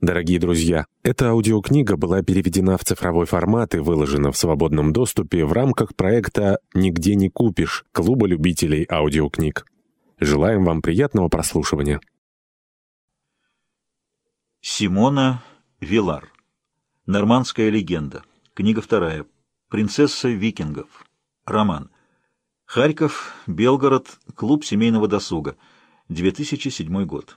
Дорогие друзья, эта аудиокнига была переведена в цифровой формат и выложена в свободном доступе в рамках проекта «Нигде не купишь» Клуба любителей аудиокниг. Желаем вам приятного прослушивания. Симона Вилар. Нормандская легенда. Книга вторая. Принцесса викингов. Роман. Харьков, Белгород, Клуб семейного досуга. 2007 год.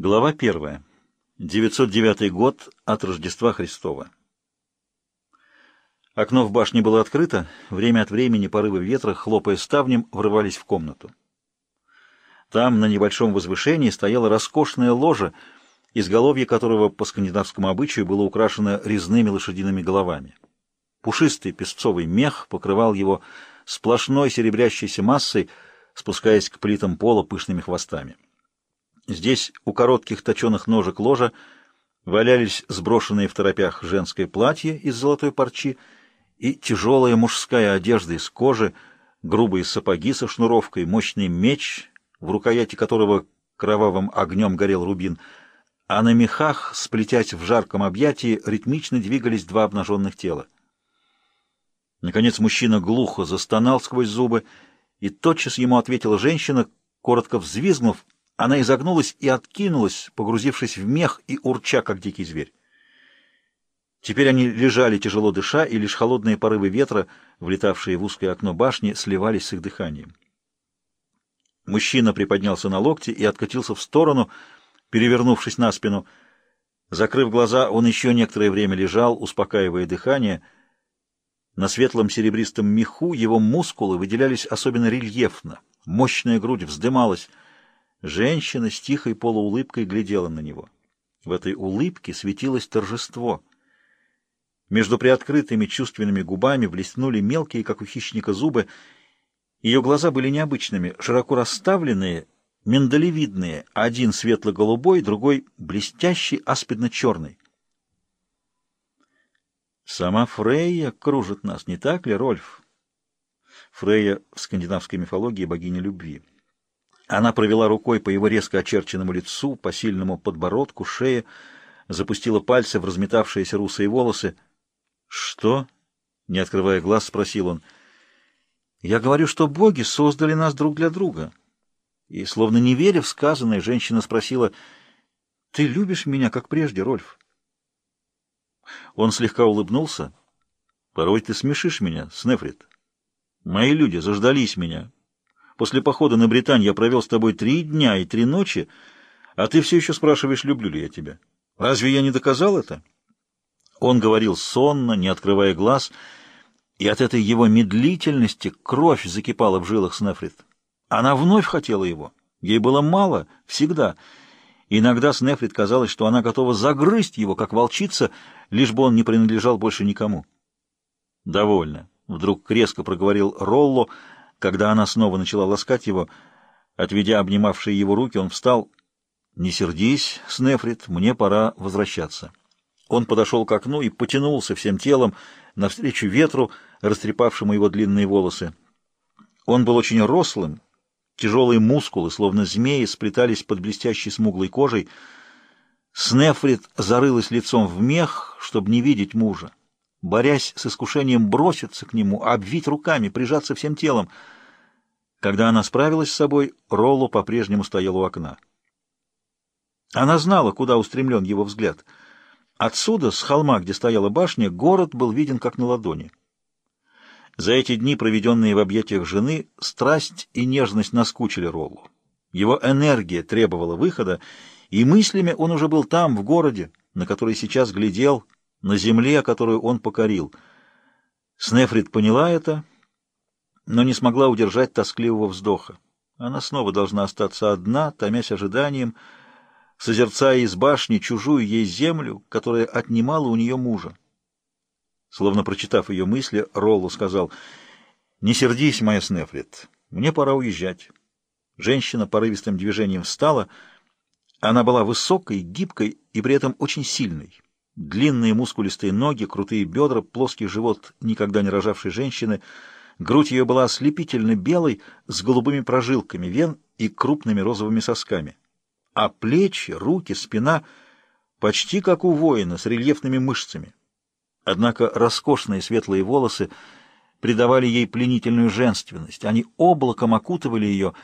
Глава 1. 909 год от Рождества Христова. Окно в башне было открыто, время от времени порывы ветра, хлопая ставнем, врывались в комнату. Там, на небольшом возвышении, стояла роскошная ложа, изголовье которого по скандинавскому обычаю было украшено резными лошадиными головами. Пушистый песцовый мех покрывал его сплошной серебрящейся массой, спускаясь к плитам пола пышными хвостами. Здесь у коротких точеных ножек ложа валялись сброшенные в торопях женское платье из золотой парчи и тяжелая мужская одежда из кожи, грубые сапоги со шнуровкой, мощный меч, в рукояти которого кровавым огнем горел рубин, а на мехах, сплетясь в жарком объятии, ритмично двигались два обнаженных тела. Наконец мужчина глухо застонал сквозь зубы, и тотчас ему ответила женщина, коротко взвизгнув, она изогнулась и откинулась, погрузившись в мех и урча, как дикий зверь. Теперь они лежали, тяжело дыша, и лишь холодные порывы ветра, влетавшие в узкое окно башни, сливались с их дыханием. Мужчина приподнялся на локте и откатился в сторону, перевернувшись на спину. Закрыв глаза, он еще некоторое время лежал, успокаивая дыхание. На светлом серебристом меху его мускулы выделялись особенно рельефно. Мощная грудь вздымалась — Женщина с тихой полуулыбкой глядела на него. В этой улыбке светилось торжество. Между приоткрытыми чувственными губами блеснули мелкие, как у хищника, зубы. Ее глаза были необычными, широко расставленные, миндалевидные, один светло-голубой, другой блестящий, аспидно-черный. Сама Фрейя кружит нас, не так ли, Рольф? Фрейя в скандинавской мифологии богиня любви. Она провела рукой по его резко очерченному лицу, по сильному подбородку, шее, запустила пальцы в разметавшиеся русые волосы. «Что?» — не открывая глаз, спросил он. «Я говорю, что боги создали нас друг для друга». И, словно не веря в сказанное, женщина спросила, «Ты любишь меня, как прежде, Рольф?» Он слегка улыбнулся. «Порой ты смешишь меня, Снефрит. Мои люди заждались меня, После похода на Британь я провел с тобой три дня и три ночи, а ты все еще спрашиваешь, люблю ли я тебя. Разве я не доказал это?» Он говорил сонно, не открывая глаз, и от этой его медлительности кровь закипала в жилах Снефрит. Она вновь хотела его. Ей было мало, всегда. Иногда Снефрит казалось, что она готова загрызть его, как волчица, лишь бы он не принадлежал больше никому. «Довольно», — вдруг резко проговорил Ролло, — когда она снова начала ласкать его, отведя обнимавшие его руки, он встал. «Не сердись, Снефрит, мне пора возвращаться». Он подошел к окну и потянулся всем телом навстречу ветру, растрепавшему его длинные волосы. Он был очень рослым, тяжелые мускулы, словно змеи, сплетались под блестящей смуглой кожей. Снефрит зарылась лицом в мех, чтобы не видеть мужа борясь с искушением броситься к нему, обвить руками, прижаться всем телом. Когда она справилась с собой, Ролло по-прежнему стоял у окна. Она знала, куда устремлен его взгляд. Отсюда, с холма, где стояла башня, город был виден как на ладони. За эти дни, проведенные в объятиях жены, страсть и нежность наскучили Роллу. Его энергия требовала выхода, и мыслями он уже был там, в городе, на который сейчас глядел, на земле, которую он покорил. Снефрит поняла это, но не смогла удержать тоскливого вздоха. Она снова должна остаться одна, томясь ожиданием, созерцая из башни чужую ей землю, которая отнимала у нее мужа. Словно прочитав ее мысли, Роллу сказал, «Не сердись, моя Снефрит, мне пора уезжать». Женщина порывистым движением встала. Она была высокой, гибкой и при этом очень сильной. Длинные мускулистые ноги, крутые бедра, плоский живот никогда не рожавшей женщины. Грудь ее была ослепительно белой, с голубыми прожилками вен и крупными розовыми сосками. а плечи, руки, спина почти как у воина, с рельефными мышцами. Однако роскошные светлые волосы придавали ей пленительную женственность. Они облаком окутывали ее,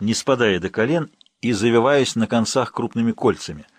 не спадая до колен и завиваясь на концах крупными кольцами —